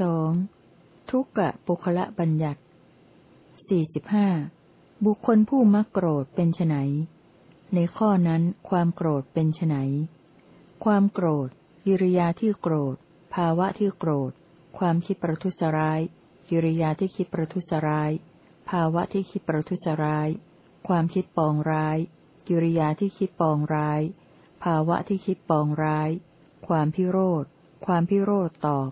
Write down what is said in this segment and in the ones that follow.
สองทุกกะปุคละบัญญัติสี่สิบห้าบุคคลผู้มักโกรธเป็นไนในข้อนั้นความโกรธเป็นไนความโกรธกิริยาที่โกรธ ภาวะที่โกรธ ความคิดประทุษร้าย กิริยาที่คิดประทุษร้าย ภาวะที่คิดประทุษร้าย ความคิดปองร้าย กิริยาที่คิดปองร้าย ภาวะที่คิดปองร้าย ความพิโรธ ความพิโรธตอบ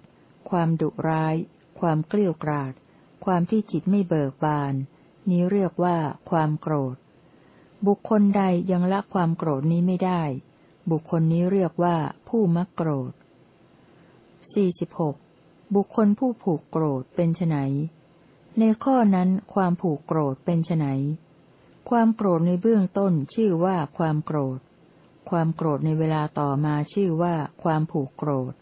ความดุร้าย ความเกลี้ยกราด ความที่จิตไม่เบิกบาน นี้เรียกว่าความโกรธ บุคคลใดยังละความโกรธนี้ไม่ได้ บุคคลนี้เรียกว่าผู้มักโกรธสี่สิบหก บุคคลผู้ผูกโกรธเป็นไนในข้อนั้นความผูกโกรธเป็นไนความโกรธในเบื้องต้นชื่อว่าความโกรธ ความโกรธในเวลาต่อมาชื่อว่าความผูกโกรธ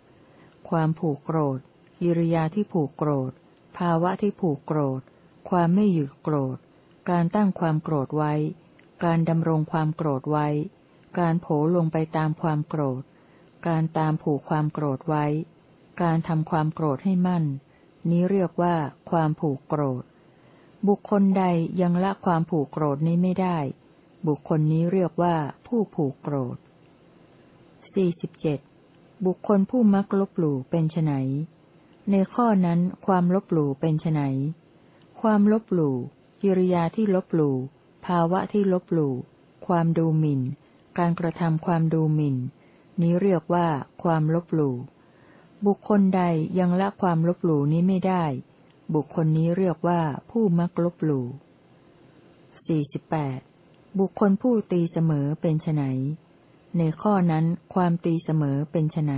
ความผูกโกรธกิริยาที่ผูกโกรธ ภาวะที่ผูกโกรธ ความไม่หยุดโกรธ การตั้งความโกรธไว้ การดำรงความโกรธไว้ การโผลลงไปตามความโกรธ การตามผูกความโกรธไว้ การทำความโกรธให้มั่น นี้เรียกว่าความผูกโกรธ บุคคลใดยังละความผูกโกรธนี้ไม่ได้ บุคคลนี้เรียกว่าผู้ผูกโกรธสี่สิบเจ็ดบุคคลผู้มักลบหลู่เป็นไนในข้อนั้นความลบหลู่เป็นไนความลบหลู่กิริยาที่ลบหลู่ภาวะที่ลบหลู่ความดูหมิ่น การกระทำความดูหมิ่น นี้เรียกว่าความลบหลู่ บุคคลใดยังละความลบหลู่นี้ไม่ได้ บุคคลนี้เรียกว่าผู้มักลบหลู่สี่สิบแปดบุคคลผู้ตีเสมอเป็นไนในข้อนั้นความตีเสมอเป็นไน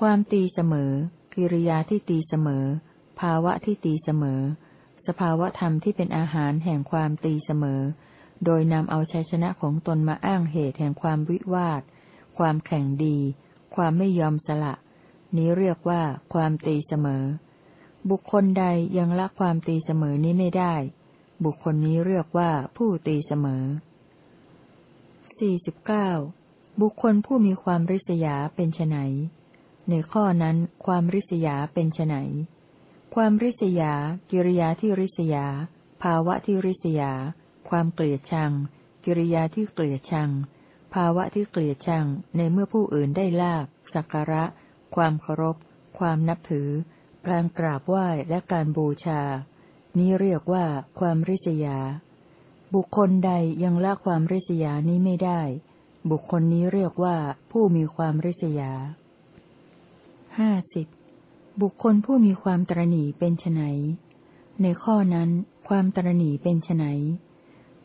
ความตีเสมอ กิริยาที่ตีเสมอ ภาวะที่ตีเสมอ สภาวะธรรมที่เป็นอาหารแห่งความตีเสมอ โดยนำเอาชัยชนะของตนมาอ้างเหตุแห่งความวิวาท ความแข่งดี ความไม่ยอมสละ นี้เรียกว่าความตีเสมอ บุคคลใดยังละความตีเสมอนี้ไม่ได้ บุคคลนี้เรียกว่าผู้ตีเสมอสี่สิบเก้าบุคคลผู้มีความริษยาเป็นไนในข้อนั้นความริษยาเป็นไนความริษยา กิริยาที่ริษยา ภาวะที่ริษยา ความเกลียดชัง กิริยาที่เกลียดชัง ภาวะที่เกลียดชังในเมื่อผู้อื่นได้ลาบสักการะ ความเคารพ ความนับถือ การกราบไหว้และการบูชา นี้เรียกว่าความริษยา บุคคลใดยังละความริษยานี้ไม่ได้ บุคคลนี้เรียกว่าผู้มีความริษยาห้าสิบบุคคลผู้มีความตรณีเป็นไนในข้อนั้น ความตรณีเป็นไน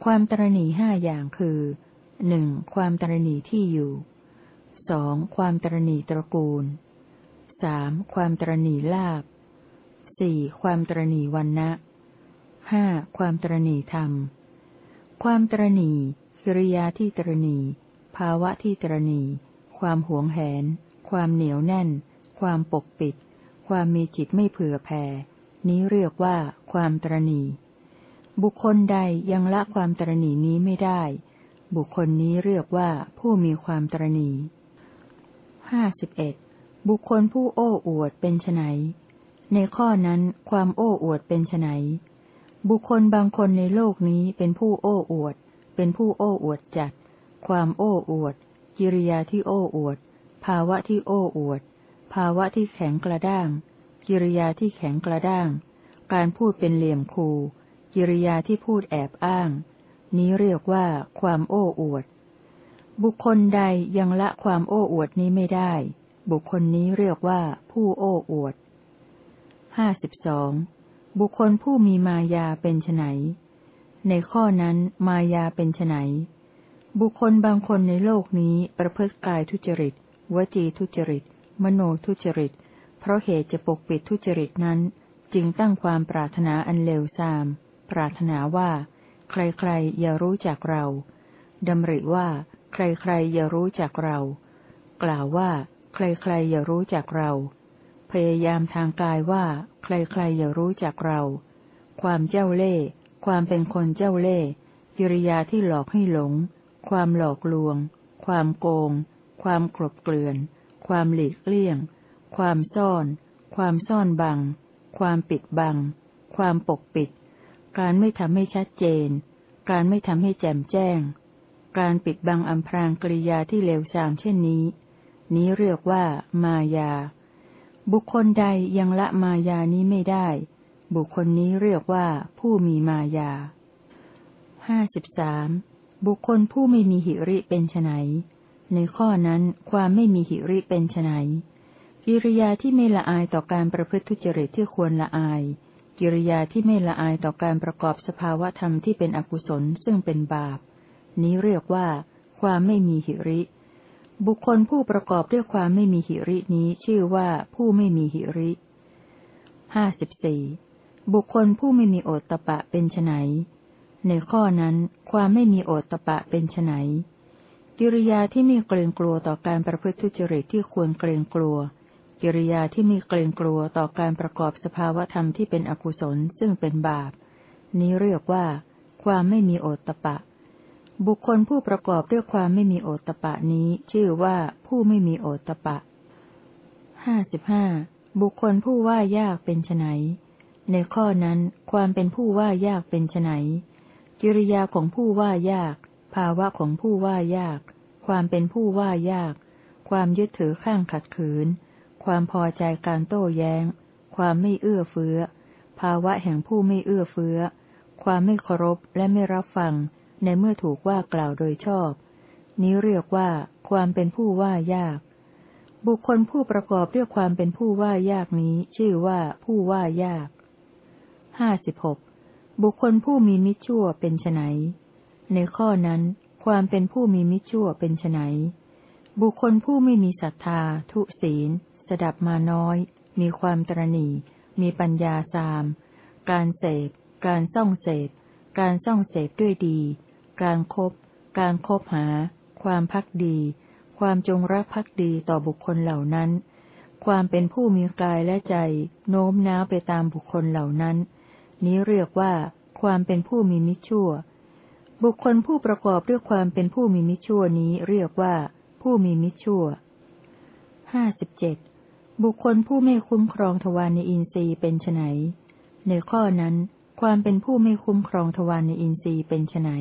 ความตรณีห้าอย่างคือหนึ่งความตรณีที่อยู่สองความตรณีตระกูล สามความตรณีลาบสี่ความตรณีวันนะห้าความตรณีธรรม ความตรณีกิริยาที่ตรณี ภาวะที่ตรณี ความหวงแหน ความเหนียวแน่น ความปกปิด ความมีจิตไม่เผื่อแผ่ นี้เรียกว่าความตรณี บุคคลใดยังละความตรณีนี้ไม่ได้ บุคคลนี้เรียกว่าผู้มีความตรณีห้าสิบเอ็ด บุคคลผู้โอ้อวดเป็นไนในข้อนั้นความโอ้อวดเป็นไนบุคคลบางคนในโลกนี้เป็นผู้โอ้อวด เป็นผู้โอ้อวดจัด ความโอ้อวด กิริยาที่โอ้อวด ภาวะที่โอ้อวด ภาวะที่แข็งกระด้าง กิริยาที่แข็งกระด้าง การพูดเป็นเหลี่ยมคู กิริยาที่พูดแอบอ้าง นี้เรียกว่าความโอ้อวด บุคคลใดยังละความโอ้อวดนี้ไม่ได้ บุคคลนี้เรียกว่าผู้โอ้อวดห้าสิบสองบุคคลผู้มีมายาเป็นไนในข้อนั้นมายาเป็นไนบุคคลบางคนในโลกนี้ประพฤติกายทุจริต วจีทุจริต มโนทุจริต เพราะเหตุจะปกปิดทุจริตนั้น จึงตั้งความปรารถนาอันเลวทราม ปรารถนาว่า ใครๆอย่ารู้จักเราดำริว่า ใครๆอย่ารู้จักเรา กล่าวว่า ใครๆอย่ารู้จักเรา พยายามทางกายว่า ใครๆอย่ารู้จักเรา ความเจ้าเล่ห์ ความเป็นคนเจ้าเล่ห์ กิริยาที่หลอกให้หลง ความหลอกลวง ความโกง ความกลบเกลื่อน ความหลีกเลี่ยง ความซ่อน ความซ่อนบัง ความปิดบัง ความปกปิด การไม่ทำให้ชัดเจน การไม่ทำให้แจ่มแจ้ง การปิดบังอำพรางกริยาที่เลวทรามเช่นนี้ นี้เรียกว่ามายา บุคคลใดยังละมายานี้ไม่ได้ บุคคลนี้เรียกว่าผู้มีมายาห้าสิบสามบุคคลผู้ไม่มีหิริเป็นไนในข้อนั้นความไม่มีหิริเป็นไนกิริยาที่ไม่ละอายต่อการประพฤติทุจริตที่ควรละอาย กิริยาที่ไม่ละอายต่อการประกอบสภาวะธรรมที่เป็นอกุศลซึ่งเป็นบาป นี้เรียกว่า ความไม่มีหิริ บุคคลผู้ประกอบด้วยความไม่มีหิรินี้ชื่อว่าผู้ไม่มีหิริห้าสิบสี่บุคคลผู้ไม่มีโอตตะปะเป็นไนในข้อนั้นความไม่มีโอตตะปะเป็นไนกิริยาที่ไม่เกรงกลัวต่อการประพฤติทุจริตที่ควรเกรงกลัว กิริยาที่ไม่เกรงกลัวต่อการประกอบสภาวธรรมที่เป็นอกุศลซึ่งเป็นบาป นี้เรียกว่า ความไม่มีโอตตะปะ บุคคลผู้ประกอบด้วยความไม่มีโอตตะปะนี้ ชื่อว่าผู้ไม่มีโอตตะปะห้าสิบห้าบุคคลผู้ว่ายากเป็นไนในข้อนั้น ความเป็นผู้ว่ายากเป็นไนกิริยาของผู้ว่ายาก ภาวะของผู้ว่ายาก ความเป็นผู้ว่ายาก ความยึดถือข้างขัดขืน ความพอใจการโต้แย้ง ความไม่เอื้อเฟื้อ ภาวะแห่งผู้ไม่เอื้อเฟื้อ ความไม่เคารพและไม่รับฟัง ในเมื่อถูกว่ากล่าวโดยชอบ นี้เรียกว่า ความเป็นผู้ว่ายาก บุคคลผู้ประกอบด้วยความเป็นผู้ว่ายากนี้ ชื่อว่าผู้ว่ายากห้าสิบหกบุคคลผู้มีมิจฉั่วเป็นไนในข้อนั้น ความเป็นผู้มีมิจฉั่วเป็นไนบุคคลผู้ไม่มีศรัทธา ทุศีล สดับมาน้อย มีความตรณีมีปัญญาสาม การเสพ การส่องเสพ การส่องเสพด้วยดี การครบการคบหา ความพักดี ความจงรักภักดีต่อบุคคลเหล่านั้น ความเป็นผู้มีกายและใจ โน้มน้าวไปตามบุคคลเหล่านั้น นี้เรียกว่า ความเป็นผู้มีมิจฉาบุคคลผู้ประกอบด้วยความเป็นผู้มีมิจฉานี้เรียกว่า ผู้มีมิจฉาห้าสิบเจ็ดบุคคลผู้ไม่คุ้มครองทวารในอินทรีย์เป็นไนในข้อนั้น ความเป็นผู้ไม่คุ้มครองทวารในอินทรีย์เป็นไน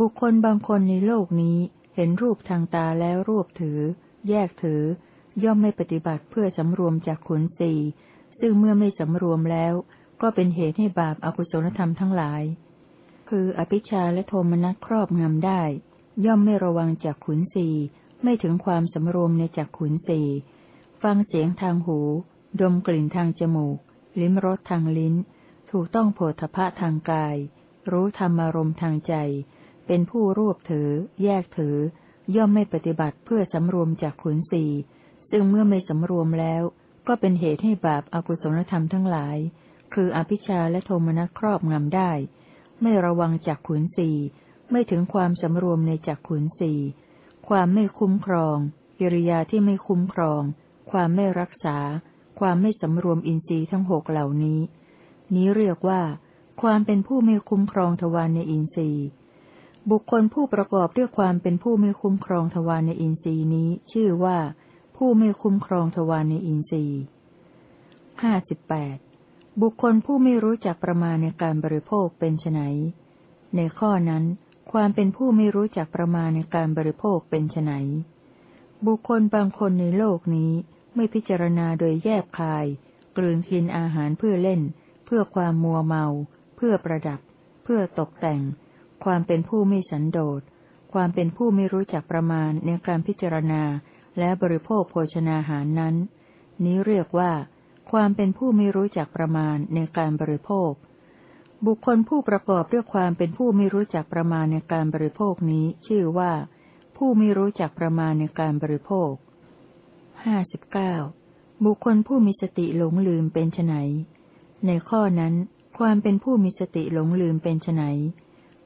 บุคคลบางคนในโลกนี้เห็นรูปทางตาแล้วรวบถือ แยกถือ ย่อมไม่ปฏิบัติเพื่อสำรวมจากขุนสีซึ่งเมื่อไม่สำรวมแล้ว ก็เป็นเหตุให้บาปอากุศลธรรมทั้งหลาย คืออภิชาและโทมนัสครอบงำได้ ย่อมไม่ระวังจากขุนสีไม่ถึงความสำรวมในจากขุนสีฟังเสียงทางหู ดมกลิ่นทางจมูก ลิ้มรสทางลิ้น ถูกต้องโผฏฐะทางกาย รู้ธรรมารมทางใจ เป็นผู้รวบถือ แยกถือ ย่อมไม่ปฏิบัติเพื่อสำรวมจากขุนสีซึ่งเมื่อไม่สำรวมแล้ว ก็เป็นเหตุให้บาปอากุศลธรรมทั้งหลาย คืออภิชาและโทมนัสครอบงำได้ ไม่ระวังจากขุนสีไม่ถึงความสำรวมในจากขุนสีความไม่คุ้มครอง กิริยาที่ไม่คุ้มครอง ความไม่รักษา ความไม่สำรวมอินทรีย์ทั้งหกเหล่านี้ นี้เรียกว่า ความเป็นผู้ไม่คุ้มครองทวารในอินทรีย์ บุคคลผู้ประกอบด้วยความเป็นผู้ไม่คุ้มครองทวารในอินทรีย์นี้ ชื่อว่า ผู้ไม่คุ้มครองทวารในอินทรีย์ห้าสิบแปดบุคคลผู้ไม่รู้จักประมาณในการบริโภคเป็นไนในข้อนั้น ความเป็นผู้ไม่รู้จักประมาณในการบริโภคเป็นไนบุคคลบางคนในโลกนี้ไม่พิจารณาโดยแยบคาย กลืนกินอาหารเพื่อเล่น เพื่อความมัวเมา เพื่อประดับ เพื่อตกแต่ง ความเป็นผู้ไม่สันโดษ ความเป็นผู้ไม่รู้จักประมาณในการพิจารณาและบริโภคโภชนาหารนั้น นี้เรียกว่า ความเป็นผู้ไม่รู้จักประมาณในการบริโภค บุคคลผู้ประกอบด้วยความเป็นผู้ไม่รู้จักประมาณในการบริโภคนี้ชื่อว่า ผู้ไม่รู้จักประมาณในการบริโภคห้าสิบเก้าบุคคลผู้มีสติหลงลืมเป็นไนในข้อนั้น ความเป็นผู้มีสติหลงลืมเป็นไน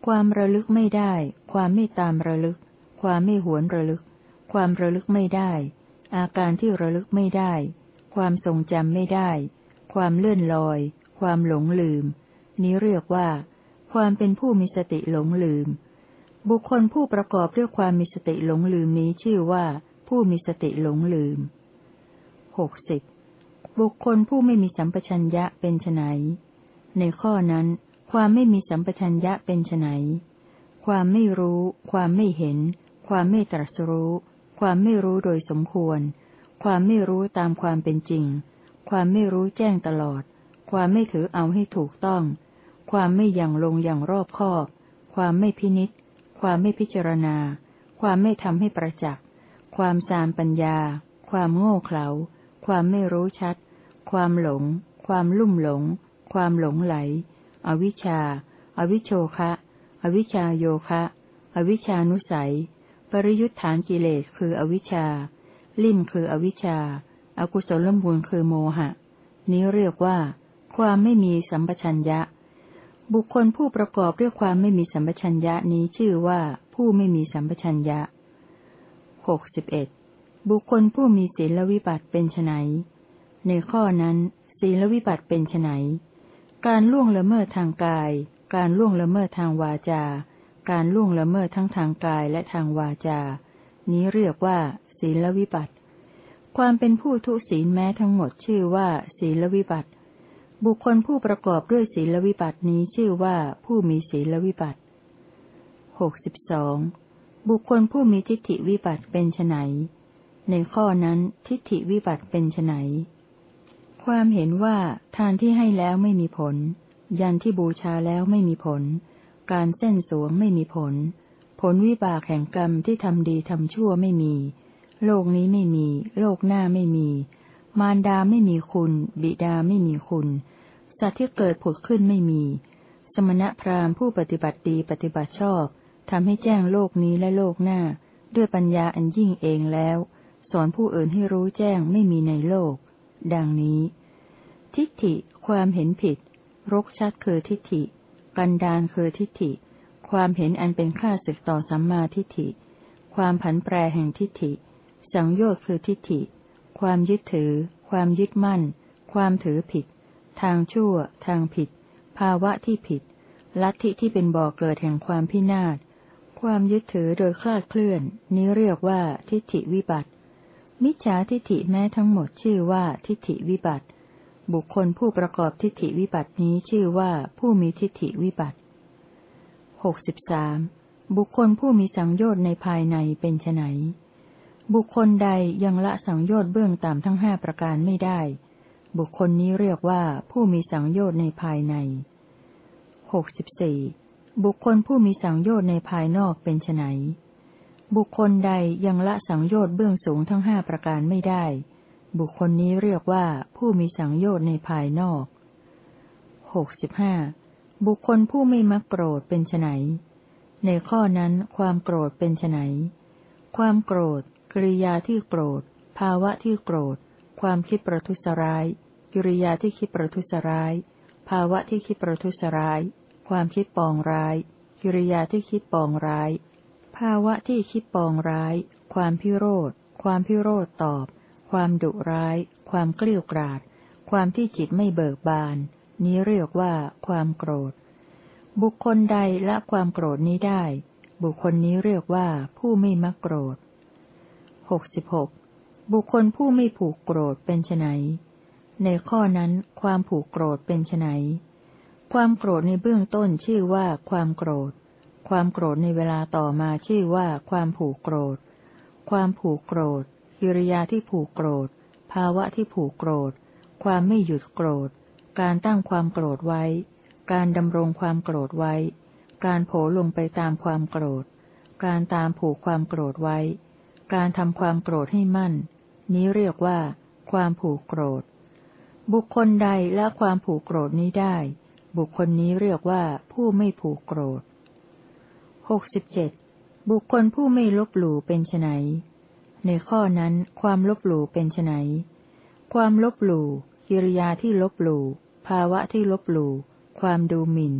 ความระลึกไม่ได้ ความไม่ตามระลึก ความไม่หวนระลึก ความระลึกไม่ได้ อาการที่ระลึกไม่ได้ ความทรงจำไม่ได้ ความเลื่อนลอย ความหลงลืม นี้เรียกว่า ความเป็นผู้มีสติหลงลืม บุคคลผู้ประกอบด้วยความมีสติหลงลืมนี้ชื่อว่า ผู้มีสติหลงลืมหกสิบบุคคลผู้ไม่มีสัมปชัญญะเป็นไนในข้อนั้น ความไม่มีสัมปชัญญะเป็นไนความไม่รู้ ความไม่เห็น ความไม่ตรัสรู้ ความไม่รู้โดยสมควร ความไม่รู้ตามความเป็นจริง ความไม่รู้แจ้งตลอด ความไม่ถือเอาให้ถูกต้อง ความไม่ยังลงอย่างรอบคอบ ความไม่พินิษความไม่พิจารณา ความไม่ทำให้ประจักษ์ความจามปัญญา ความโง่เขลา ความไม่รู้ชัด ความหลง ความลุ่มหลง ความหลงไหล อวิชชา อวิโชคะ อวิชาโยคะ อวิชานุสัย ปริยุทธานกิเลสคืออวิชชา ลิ่มคืออวิชชาอากุศลมูลคือโมหะ นี้เรียกว่า ความไม่มีสัมปชัญญะ บุคคลผู้ประกอบด้วยความไม่มีสัมปชัญญะนี้ชื่อว่าผู้ไม่มีสัมปชัญญะหกสิบเอ็ดบุคคลผู้มีศีลวิบัติเป็นไนในข้อนั้น ศีลวิบัติเป็นไน การล่วงละเมิดทางกาย การล่วงละเมิดทางวาจา การล่วงละเมิดทั้งทางกายและทางวาจา นี้เรียกว่า ศีลวิบัติ ความเป็นผู้ทุศีลแม้ทั้งหมดชื่อว่า ศีลวิบัติ บุคคลผู้ประกอบด้วยศีลวิบัตินี้ชื่อว่าผู้มีศีลวิบัติหกสิบสองบุคคลผู้มีทิฏฐิวิบัติเป็นไนในข้อนั้นทิฏฐิวิบัติเป็นไน ความเห็นว่าทานที่ให้แล้วไม่มีผล ยันที่บูชาแล้วไม่มีผล การเส้นสวงไม่มีผล ผลวิบากแห่งกรรมที่ทำดีทำชั่วไม่มี โลกนี้ไม่มี โลกหน้าไม่มี มารดาไม่มีคุณ บิดาไม่มีคุณ สัตว์ที่เกิดผุดขึ้นไม่มี สมณะพราหมณ์ผู้ปฏิบัติดีปฏิบัติชอบทำให้แจ้งโลกนี้และโลกหน้า ด้วยปัญญาอันยิ่งเองแล้ว สอนผู้อื่นให้รู้แจ้งไม่มีในโลก ดังนี้ ทิฏฐิความเห็นผิด รกชัดคือทิฏฐิ กันดานคือทิฏฐิ ความเห็นอันเป็นค่าศึกต่อสัมมาทิฏฐิ ความผันแปรแห่งทิฏฐิ สังโยชน์คือทิฏฐิ ความยึดถือ ความยึดมั่น ความถือผิด ทางชั่ว ทางผิด ภาวะที่ผิด ลัทธิที่เป็นบ่อเกิดแห่งความพินาศ ความยึดถือโดยคลาดเคลื่อน นี้เรียกว่าทิฏฐิวิบัติ มิจฉาทิฏฐิแม้ทั้งหมดชื่อว่าทิฏฐิวิบัติ บุคคลผู้ประกอบทิฏฐิวิบัตินี้ชื่อว่าผู้มีทิฏฐิวิบัติหกสิบสามบุคคลผู้มีสังโยชน์ในภายในเป็นไนบุคคลใดยังละสังโยชน์เบื้องต่ำทั้งห้าประการไม่ได้ บุคคลนี้เรียกว่าผู้มีสังโยชน์ในภายในหกสิบสี่บุคคลผู้มีสังโยชน์ในภายนอกเป็นไน บุคคลใดยังละสังโยชน์เบื้องสูงทั้งห้าประการไม่ได้ บุคคลนี้เรียกว่าผู้มีสังโยชน์ในภายนอกหกสิบห้าบุคคลผู้ไม่มักโกรธเป็นไนในข้อนั้นความโกรธเป็นไนความโกรธกริยาที่โกรธ ภาวะที่โกรธ ความคิดประทุษร้าย กิริยาที่คิดประทุษร้าย ภาวะที่คิดประทุษร้าย ความคิดปองร้าย กิริยาที่คิดปองร้ายาวะที่คิดปองร้าย ความพิโรธ ความพิโรธตอบ ความดุร้าย ความเกลี้ยกราด ความที่จิตไม่เบิกบาน นี้เรียกว่าความโกรธ บุคคลใดละความโกรธนี้ได้ บุคคลนี้เรียกว่าผู้ไม่มักโกรธหกสิบหกบุคคลผู้ไม่ผูกโกรธเป็นไนในข้อนั้นความผูกโกรธเป็นไนความโกรธในเบื้องต้นชื่อว่าความโกรธ ความโกรธในเวลาต่อมาชื่อว่าความผูกโกรธ ความผูกโกรธกิริยาที่ผูกโกรธ ภาวะที่ผูกโกรธ ความไม่หยุดโกรธ การตั้งความโกรธไว้ การดำรงความโกรธไว้ การโผลงไปตามความโกรธ การตามผูกความโกรธไว้ การทำความโกรธให้มั่น นี้เรียกว่า ความผูกโกรธ บุคคลใดละความผูกโกรธนี้ได้ บุคคลนี้เรียกว่าผู้ไม่ผูกโกรธ หกสิบเจ็ดบุคคลผู้ไม่ลบหลู่เป็นไนในข้อนั้นความลบหลู่เป็นไนความลบหลู่กิริยาที่ลบหลู่ภาวะที่ลบหลู่ความดูหมิ่น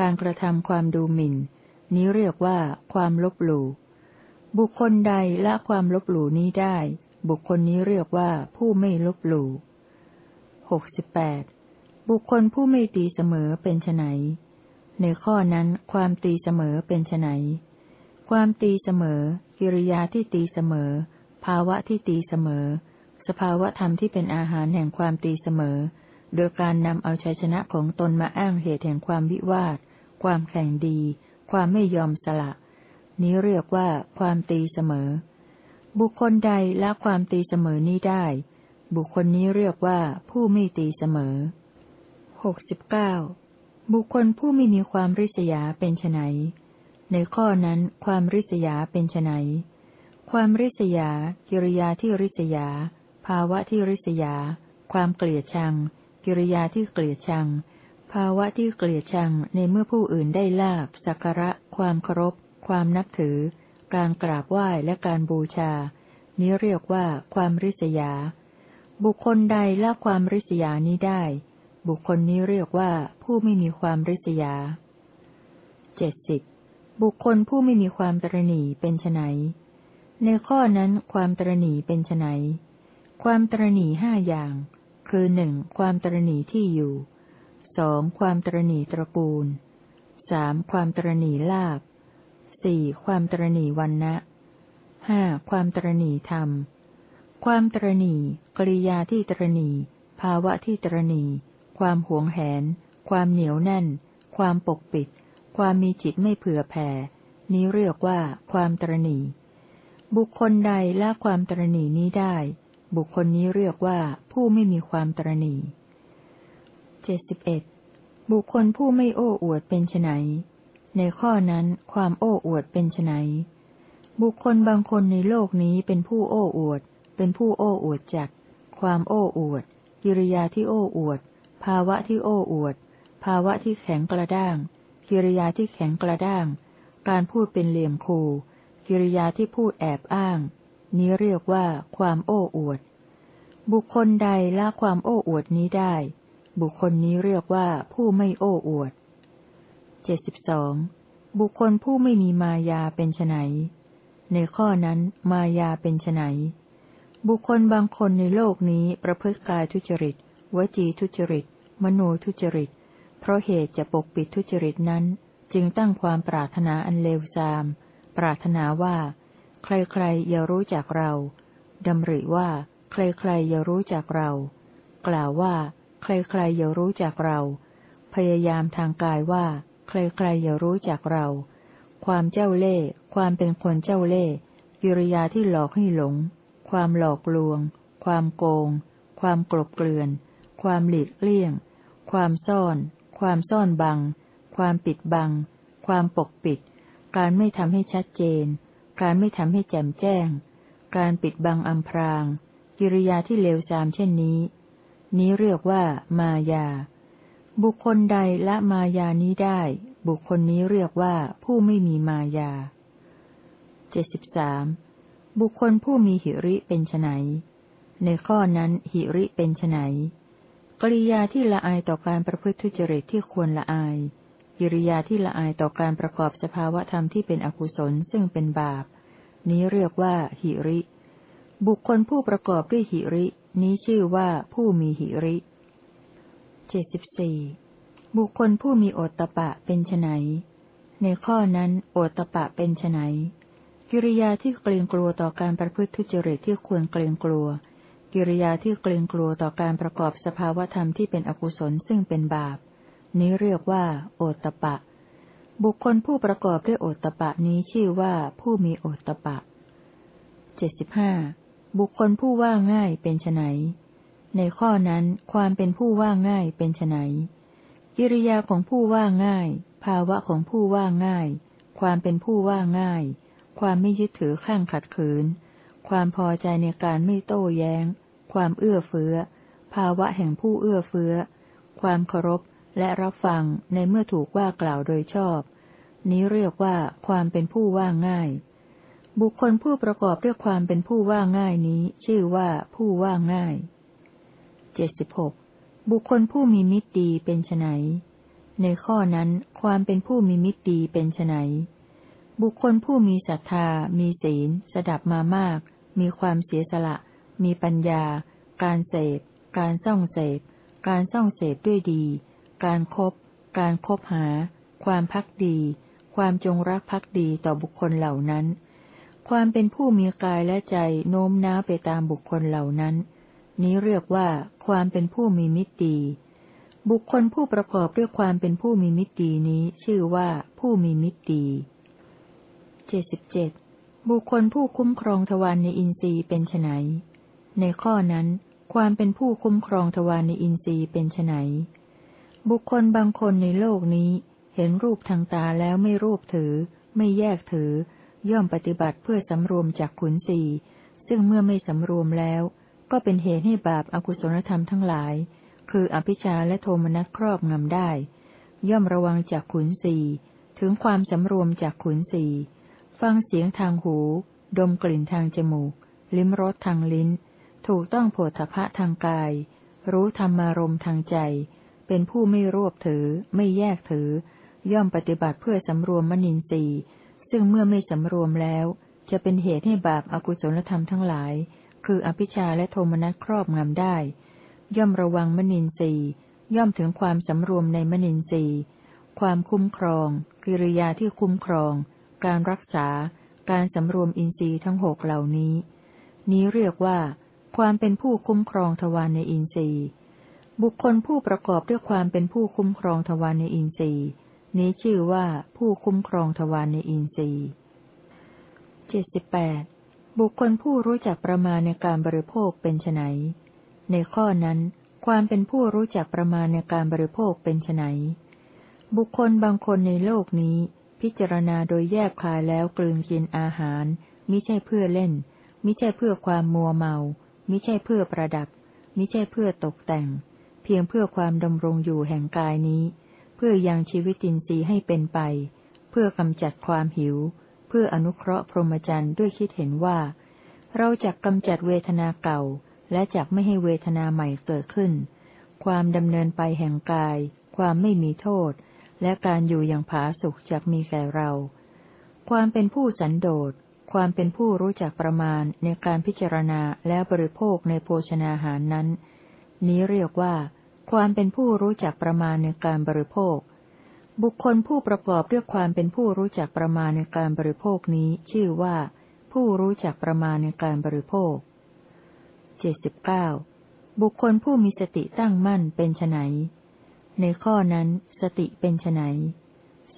การกระทำความดูหมิ่น นี้เรียกว่าความลบหลู่บุคคลใดละความลบหลู่นี้ได้ บุคคลนี้เรียกว่าผู้ไม่ลบหลู่หกสิบแปดบุคคลผู้ไม่ตีเสมอเป็นไน ในข้อนั้นความตีเสมอเป็นไนความตีเสมอ กิริยาที่ตีเสมอ ภาวะที่ตีเสมอ สภาวะธรรมที่เป็นอาหารแห่งความตีเสมอ โดยการนำเอาชัยชนะของตนมาอ้างเหตุแห่งความวิวาท ความแข่งดี ความไม่ยอมสละ นี้เรียกว่าความตีเสมอ บุคคลใดละความตีเสมอนี้ได้ บุคคลนี้เรียกว่าผู้ไม่ตีเสมอหกสิบเก้า บุคคลผู้ไม่มีความริษยาเป็นไนในข้อนั้นความริษยาเป็นไนความริษยา กิริยาที่ริษยา ภาวะที่ริษยา ความเกลียดชัง กิริยาที่เกลียดชัง ภาวะที่เกลียดชังในเมื่อผู้อื่นได้ลาบสักการะ ความเคารพ ความนับถือ การกราบไหว้และการบูชา นี้เรียกว่าความริษยา บุคคลใดละความริษยานี้ได้ บุคคลนี้เรียกว่าผู้ไม่มีความริษยาเจ็ดสิบบุคคลผู้ไม่มีความตรณีเป็นไนในข้อนั้นความตรณีเป็นไนความตรณีห้าอย่าง คือหนึ่งความตรณีที่อยู่สองความตรณีตระกูลสามความตรณีลาบสี่ความตรณีวันนะห้าความตรณีธรรม ความตรณีกริยาที่ตรณี ภาวะที่ตรณี ความหวงแหน ความเหนียวแน่น ความปกปิด ความมีจิตไม่เผื่อแผ่ นี้เรียกว่าความตรณีบุคคลใดละความตรณีนี้ได้ บุคคลนี้เรียกว่าผู้ไม่มีความตรณีเจ็ดสิบเอ็ดบุคคลผู้ไม่โอ้อวดเป็นไนในข้อนั้นความโอ้อวดเป็นไนบุคคลบางคนในโลกนี้เป็นผู้โอ้อวด เป็นผู้โอ้อวดจักความโอ้อวดกิริยาที่โอ้อวด ภาวะที่โอ้อวด ภาวะที่แข็งกระด้าง กิริยาที่แข็งกระด้าง การพูดเป็นเหลี่ยมคูกิริยาที่พูดแอบอ้าง นี้เรียกว่าความโอ้อวด บุคคลใดละความโอ้อวดนี้ได้ บุคคลนี้เรียกว่าผู้ไม่โอ้อวดเจ็ดสิบสองบุคคลผู้ไม่มีมายาเป็นไนในข้อนั้นมายาเป็นไนบุคคลบางคนในโลกนี้ประพฤติกายทุจริต วจีทุจริต มโนทุจริต เพราะเหตุจะปกปิดทุจริตนั้น จึงตั้งความปรารถนาอันเลวทราม ปรารถนาว่า ใครๆอย่ารู้จักเราดำริว่า ใครๆอย่ารู้จักเรา กล่าวว่า ใครๆอย่ารู้จักเรา พยายามทางกายว่า ใครๆอย่ารู้จักเรา ความเจ้าเล่ห์ความเป็นคนเจ้าเล่ห์กิริยาที่หลอกให้หลง ความหลอกลวง ความโกง ความกลบเกลื่อน ความหลีกเลี่ยง ความซ่อน ความซ่อนบัง ความปิดบัง ความปกปิด การไม่ทำให้ชัดเจน การไม่ทำให้แจ่มแจ้ง การปิดบังอำพราง กิริยาที่เลวทรามเช่นนี้ นี้เรียกว่ามายา บุคคลใดละมายานี้ได้ บุคคลนี้เรียกว่าผู้ไม่มีมายาเจ็ดสิบสามบุคคลผู้มีหิริเป็นไนในข้อนั้นหิริเป็นไน กริยาที่ละอายต่อการประพฤติทุจริตที่ควรละอาย กิริยาที่ละอายต่อการประกอบสภาวะธรรมที่เป็นอกุศลซึ่งเป็นบาป นี้เรียกว่า หิริ บุคคลผู้ประกอบด้วยหิริ นี้ชื่อว่าผู้มีหิริเจ็ดสิบสี่บุคคลผู้มีโอตตะปะเป็นไนในข้อนั้นโอตตะปะเป็นไนกิริยาที่เกรงกลัวต่อการประพฤติทุจริตที่ควรเกรงกลัวกิิริยาที่เกรงกลัวต่อการประกอบสภาวธรรมที่เป็นอกุศลซึ่งเป็นบาป นี้เรียกว่า โอตปะ บุคคลผู้ประกอบด้วยโอตปะนี้ชื่อว่าผู้มีโอตปะเจ็ดสิบห้าบุคคลผู้ว่าง่ายเป็นไนในข้อนั้นความเป็นผู้ว่าง่ายเป็นไนกิริยาของผู้ว่าง่าย ภาวะของผู้ว่าง่าย ความเป็นผู้ว่าง่าย ความไม่ยึดถือข้างขัดขืน ความพอใจในการไม่โต้แย้ง ความเอื้อเฟื้อ ภาวะแห่งผู้เอื้อเฟื้อ ความเคารพและรับฟังในเมื่อถูกว่ากล่าวโดยชอบ นี้เรียกว่าความเป็นผู้ว่าง่าย บุคคลผู้ประกอบด้วยความเป็นผู้ว่าง่ายนี้ ชื่อว่าผู้ว่าง่ายเจ็ดสิบหกบุคคลผู้มีมิตรดีเป็นไนในข้อนั้นความเป็นผู้มีมิตรดีเป็นไนบุคคลผู้มีศรัทธา มีศีล สดับมามาก มีความเสียสละ มีปัญญา การเสพ การส่องเสพ การส่องเสพด้วยดี การครบการคบหา ความพักดี ความจงรักภักดีต่อบุคคลเหล่านั้น ความเป็นผู้มีกายและใจโน้มน้าวไปตามบุคคลเหล่านั้น นี้เรียกว่าความเป็นผู้มีมิตรดีบุคคลผู้ประกอบด้วยความเป็นผู้มีมิตรดีนี้ชื่อว่าผู้มีมิตรดีเจ็ดสิบเจ็ดบุคคลผู้คุ้มครองทวารในอินทรีย์เป็นไน ในข้อนั้น ความเป็นผู้คุ้มครองทวารในอินทรีย์เป็นไนบุคคลบางคนในโลกนี้ เห็นรูปทางตาแล้วไม่รูปถือ ไม่แยกถือ ย่อมปฏิบัติเพื่อสำรวมจากขุนสีซึ่งเมื่อไม่สำรวมแล้ว ก็เป็นเหตุให้บาปอากุศลธรรมทั้งหลาย คืออภิชาและโทมนัสครอบงำได้ ย่อมระวังจากขุนสีถึงความสำรวมจากขุนสีฟังเสียงทางหู ดมกลิ่นทางจมูก ลิ้มรสทางลิ้น ถูกต้องโผฏฐะทางกาย รู้ธรรมารมทางใจ เป็นผู้ไม่รวบถือ ไม่แยกถือ ย่อมปฏิบัติเพื่อสำรวมมนินทรีย์ ซึ่งเมื่อไม่สำรวมแล้ว จะเป็นเหตุให้บาปอากุศลธรรมทั้งหลาย คืออภิชาและโทมนัสครอบงำได้ ย่อมระวังมนินทรีย์ ย่อมถึงความสำรวมในมนินทรีย์ ความคุ้มครอง กิริยาที่คุ้มครอง การรักษา การสำรวมอินทรีย์ทั้งหกเหล่านี้ นี้เรียกว่า ความเป็นผู้คุ้มครองทวารในอินทรีย์ บุคคลผู้ประกอบด้วยความเป็นผู้คุ้มครองทวารในอินทรีย์ นี้ชื่อว่าผู้คุ้มครองทวารในอินทรีย์เจ็ดสิบแปดบุคคลผู้รู้จักประมาณในการบริโภคเป็นไนในข้อนั้น ความเป็นผู้รู้จักประมาณในการบริโภคเป็นไนบุคคลบางคนในโลกนี้ พิจารณาโดยแยกคายแล้วกลืนกินอาหาร มิใช่เพื่อเล่น มิใช่เพื่อความมัวเมา มิใช่เพื่อประดับ มิใช่เพื่อตกแต่ง เพียงเพื่อความดำรงอยู่แห่งกายนี้ เพื่อยังชีวิตินทรีย์ให้เป็นไป เพื่อกำจัดความหิว เพื่ออนุเคราะห์พรหมจรรย์ด้วยคิดเห็นว่า เราจะกำจัดเวทนาเก่า และจักไม่ให้เวทนาใหม่เกิดขึ้น ความดำเนินไปแห่งกาย ความไม่มีโทษ และการอยู่อย่างผาสุกจากมีแก่เรา ความเป็นผู้สันโดษ ความเป็นผู้รู้จักประมาณในการพิจารณาและบริโภคในโภชนาหารนั้น นี้เรียกว่า ความเป็นผู้รู้จักประมาณในการบริโภค บุคคลผู้ประกอบด้วยความเป็นผู้รู้จักประมาณในการบริโภคนี้ชื่อว่า ผู้รู้จักประมาณในการบริโภคเจ็ดสิบเก้าบุคคลผู้มีสติตั้งมั่นเป็นไนในข้อนั้น สติเป็นไน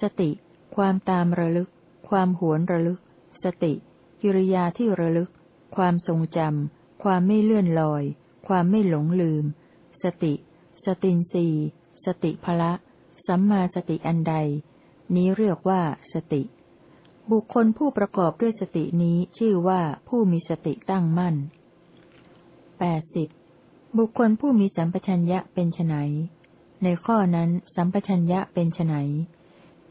สติ ความตามระลึก ความหวนระลึก สติ กิริยาที่ระลึก ความทรงจำ ความไม่เลื่อนลอย ความไม่หลงลืม สติ สตินสีสติภละ สัมมาสติอันใด นี้เรียกว่าสติ บุคคลผู้ประกอบด้วยสตินี้ชื่อว่าผู้มีสติตั้งมั่นแปดสิบบุคคลผู้มีสัมปชัญญะเป็นไนในข้อนั้นสัมปชัญญะเป็นไน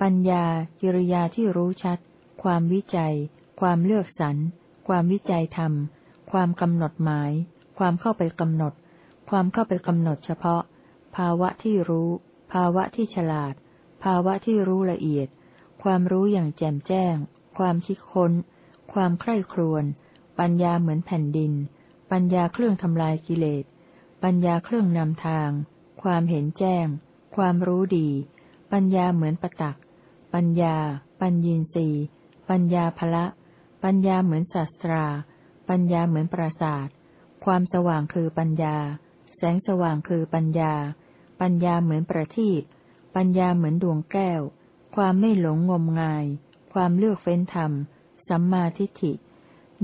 ปัญญากิริยาที่รู้ชัด ความวิจัย ความเลือกสรร ความวิจัยธรรม ความกำหนดหมาย ความเข้าไปกำหนด ความเข้าไปกำหนดเฉพาะ ภาวะที่รู้ ภาวะที่ฉลาด ภาวะที่รู้ละเอียด ความรู้อย่างแจ่มแจ้ง ความคิดค้น ความใคร่ครวญ ปัญญาเหมือนแผ่นดิน ปัญญาเครื่องทำลายกิเลส ปัญญาเครื่องนำทาง ความเห็นแจ้ง ความรู้ดี ปัญญาเหมือนประตัก ปัญญา ปัญญีสีปัญญาภละ ปัญญาเหมือนศาสตรา ปัญญาเหมือนปราศาสตร์ความสว่างคือปัญญา แสงสว่างคือปัญญา ปัญญาเหมือนประทีปปัญญาเหมือนดวงแก้ว ความไม่หลงงมงาย ความเลือกเฟ้นธรรม สัมมาทิฏฐิ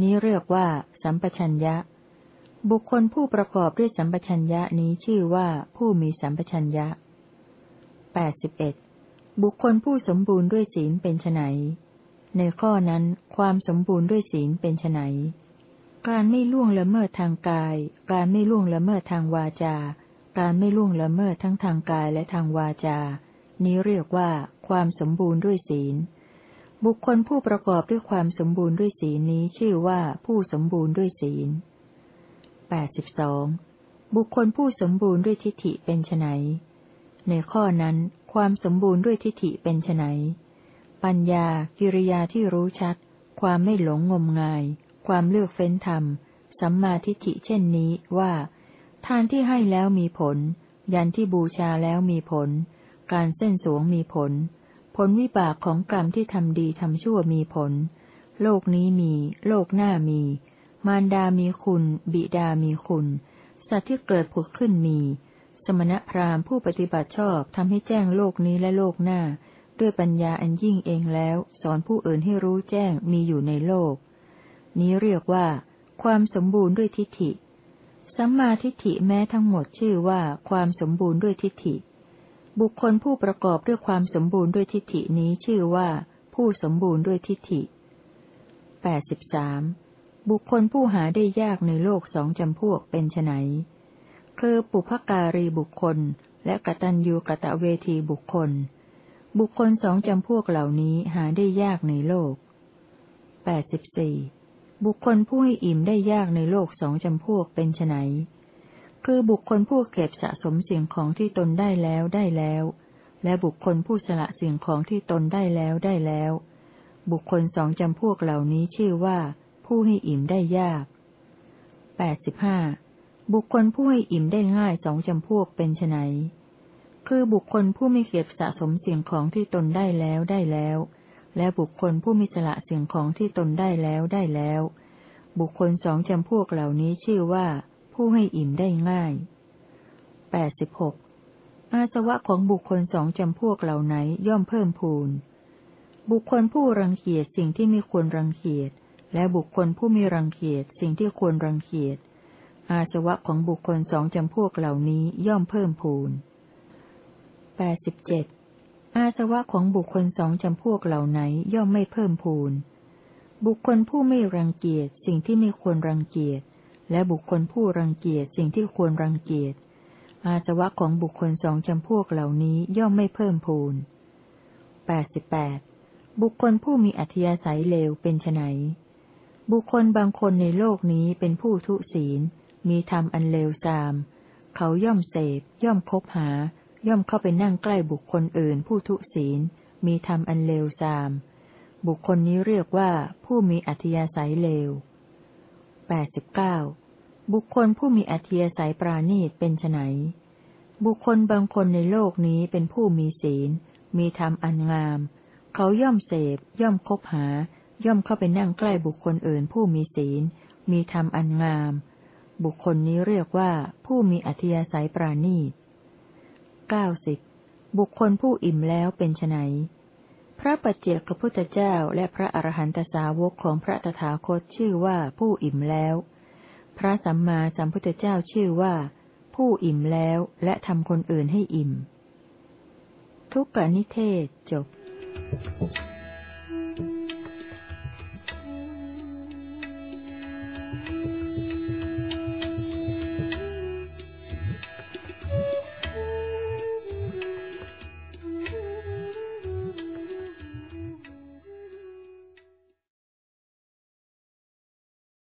นี้เรียกว่า สัมปชัญญะ บุคคลผู้ประกอบด้วยสัมปชัญญะนี้ชื่อว่าผู้มีสัมปชัญญะแปดสิบเอ็ดบุคคลผู้สมบูรณ์ด้วยศีลเป็นไน ในข้อนั้นความสมบูรณ์ด้วยศีลเป็นไนการไม่ล่วงละเมิดทางกาย การไม่ล่วงละเมิดทางวาจา การไม่ล่วงละเมิดทั้งทางกายและทางวาจา นี้เรียกว่าความสมบูรณ์ด้วยศีล บุคคลผู้ประกอบด้วยความสมบูรณ์ด้วยศีลนี้ชื่อว่าผู้สมบูรณ์ด้วยศีลแปดสิบสองบุคคลผู้สมบูรณ์ด้วยทิฏฐิเป็นไนในข้อนั้นความสมบูรณ์ด้วยทิฏฐิเป็นไน ปัญญา กิริยาที่รู้ชัด ความไม่หลงงมงาย ความเลือกเฟ้นธรรม สัมมาทิฏฐิเช่นนี้ว่า ทานที่ให้แล้วมีผล ยันที่บูชาแล้วมีผล การเส้นสวงมีผล ผลวิบากของกรรมที่ทำดีทำชั่วมีผล โลกนี้มี โลกหน้ามี มารดามีคุณ บิดามีคุณ สัตว์ที่เกิดผุดขึ้นมี สมณพราหมณ์ผู้ปฏิบัติชอบทำให้แจ้งโลกนี้และโลกหน้า ด้วยปัญญาอันยิ่งเองแล้ว สอนผู้อื่นให้รู้แจ้งมีอยู่ในโลก นี้เรียกว่า ความสมบูรณ์ด้วยทิฏฐิ สัมมาทิฏฐิแม้ทั้งหมดชื่อว่า ความสมบูรณ์ด้วยทิฏฐิ บุคคลผู้ประกอบด้วยความสมบูรณ์ด้วยทิฏฐินี้ชื่อว่า ผู้สมบูรณ์ด้วยทิฏฐิแปดสิบสามบุคคลผู้หาได้ยากในโลกสองจำพวกเป็นไนคือปุพการีบุคคล และกตัญญูกะตะเวทีบุคคล บุคคลสองจำพวกเหล่านี้หาได้ยากในโลก แปดสิบสี่บุคคลผู้ให้อิ่มได้ยากในโลกสองจำพวกเป็นไนคือบุคคลผู้เก็บสะสมสิ่งของที่ตนได้แล้วได้แล้ว และบุคคลผู้สละสิ่งของที่ตนได้แล้วได้แล้ว บุคคลสองจำพวกเหล่านี้ชื่อว่า ผู้ให้อิ่มได้ยากแปดสิบห้าบุคคลผู้ให้อิ่มได้ง่ายสองจำพวกเป็นไน คือบุคคลผู้ไม่เก็บสะสมสิ่งของที่ตนได้แล้วได้แล้ว และบุคคลผู้มิสละสิ่งของที่ตนได้แล้วได้แล้ว บุคคลสองจำพวกเหล่านี้ชื่อว่า ผู้ให้อิ่มได้ง่ายแปดสิบหกอาสวะของบุคคลสองจำพวกเหล่าไหนย่อมเพิ่มพูน บุคคลผู้รังเกียจสิ่งที่ไม่ควรรังเกียจ และบุคคลผู้มีรังเกียจสิ่งที่ควรรังเกียจ อาสวะของบุคคลสองจำพวกเหล่านี้ย่อมเพิ่มพูน แปดสิบเจ็ดอาสวะของบุคคลสองจำพวกเหล่าไหนย่อมไม่เพิ่มพูน บุคคลผู้ไม่รังเกียจสิ่งที่ไม่ควรรังเกียจ และบุคคลผู้รังเกียจสิ่งที่ควรรังเกียจ อาสวะของบุคคลสองจำพวกเหล่านี้ย่อมไม่เพิ่มพูนแปดสิบแปดบุคคลผู้มีอัธยาศัยเลวเป็นไนบุคคลบางคนในโลกนี้เป็นผู้ทุศีล มีธรรมอันเลวทราม เขาย่อมเสพย่อมคบหา ย่อมเข้าไปนั่งใกล้บุคคลอื่นผู้ทุศีล มีธรรมอันเลวทราม บุคคลนี้เรียกว่าผู้มีอัธยาศัยเลวแปดสิบเก้าบุคคลผู้มีอัธยาศัยปราณีตเป็นไนบุคคลบางคนในโลกนี้เป็นผู้มีศีล มีธรรมอันงาม เขาย่อมเสพ ย่อมคบหา ย่อมเข้าไปนั่งใกล้บุคคลอื่น ผู้มีศีล มีธรรมอันงาม บุคคลนี้เรียกว่าผู้มีอัธยาศัยปราณีต เก้าสิบบุคคลผู้อิ่มแล้วเป็นไนพระปัจเจกพุทธเจ้าและพระอรหันตสาวกของพระตถาคตชื่อว่าผู้อิ่มแล้ว พระสัมมาสัมพุทธเจ้าชื่อว่า ผู้อิ่มแล้วและทำคนอื่นให้อิ่ม ทุกกนิเทศจบ